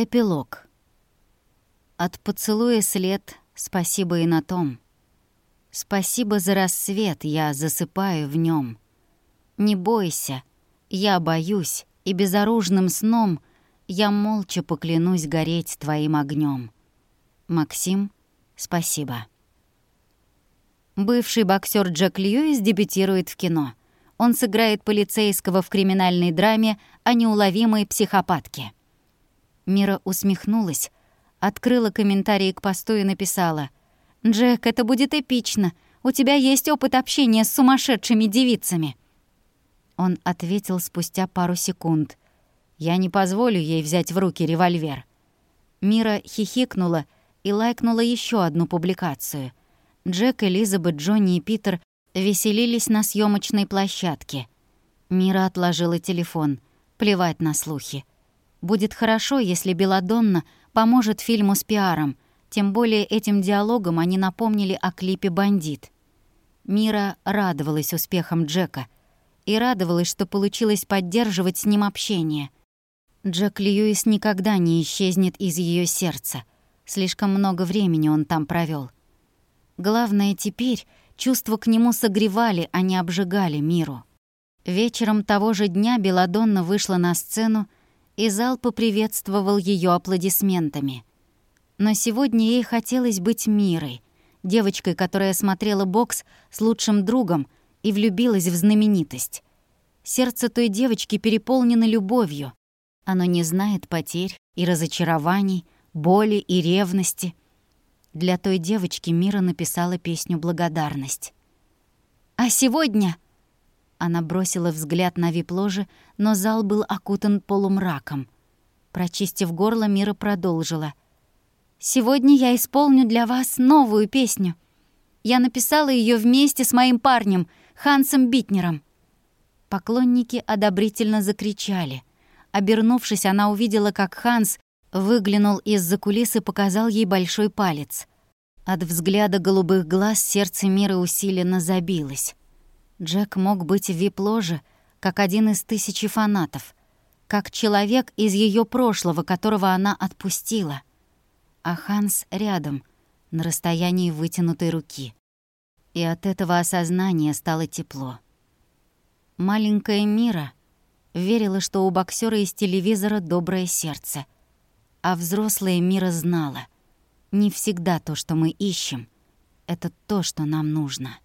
Эпилог. От поцелуя след спасибо и на том. Спасибо за рассвет, я засыпаю в нем. Не бойся, я боюсь, и безоружным сном я молча поклянусь гореть твоим огнем. Максим, спасибо. Бывший боксер Джек Льюис дебютирует в кино. Он сыграет полицейского в криминальной драме о неуловимой психопатке. Мира усмехнулась, открыла комментарий к посту и написала «Джек, это будет эпично. У тебя есть опыт общения с сумасшедшими девицами». Он ответил спустя пару секунд. «Я не позволю ей взять в руки револьвер». Мира хихикнула и лайкнула еще одну публикацию. Джек, Элизабет, Джонни и Питер веселились на съемочной площадке. Мира отложила телефон. Плевать на слухи. Будет хорошо, если Беладонна поможет фильму с пиаром, тем более этим диалогом они напомнили о клипе «Бандит». Мира радовалась успехам Джека и радовалась, что получилось поддерживать с ним общение. Джек Льюис никогда не исчезнет из ее сердца. Слишком много времени он там провел. Главное теперь чувства к нему согревали, а не обжигали миру. Вечером того же дня Беладонна вышла на сцену и зал поприветствовал ее аплодисментами. Но сегодня ей хотелось быть Мирой, девочкой, которая смотрела бокс с лучшим другом и влюбилась в знаменитость. Сердце той девочки переполнено любовью. Оно не знает потерь и разочарований, боли и ревности. Для той девочки Мира написала песню «Благодарность». «А сегодня...» Она бросила взгляд на вип-ложе, но зал был окутан полумраком. Прочистив горло, Мира продолжила. «Сегодня я исполню для вас новую песню. Я написала ее вместе с моим парнем, Хансом Битнером». Поклонники одобрительно закричали. Обернувшись, она увидела, как Ханс выглянул из-за кулис и показал ей большой палец. От взгляда голубых глаз сердце Мира усиленно забилось. Джек мог быть в вип-ложе, как один из тысячи фанатов, как человек из ее прошлого, которого она отпустила. А Ханс рядом, на расстоянии вытянутой руки. И от этого осознания стало тепло. Маленькая Мира верила, что у боксера из телевизора доброе сердце, а взрослая Мира знала — не всегда то, что мы ищем, это то, что нам нужно.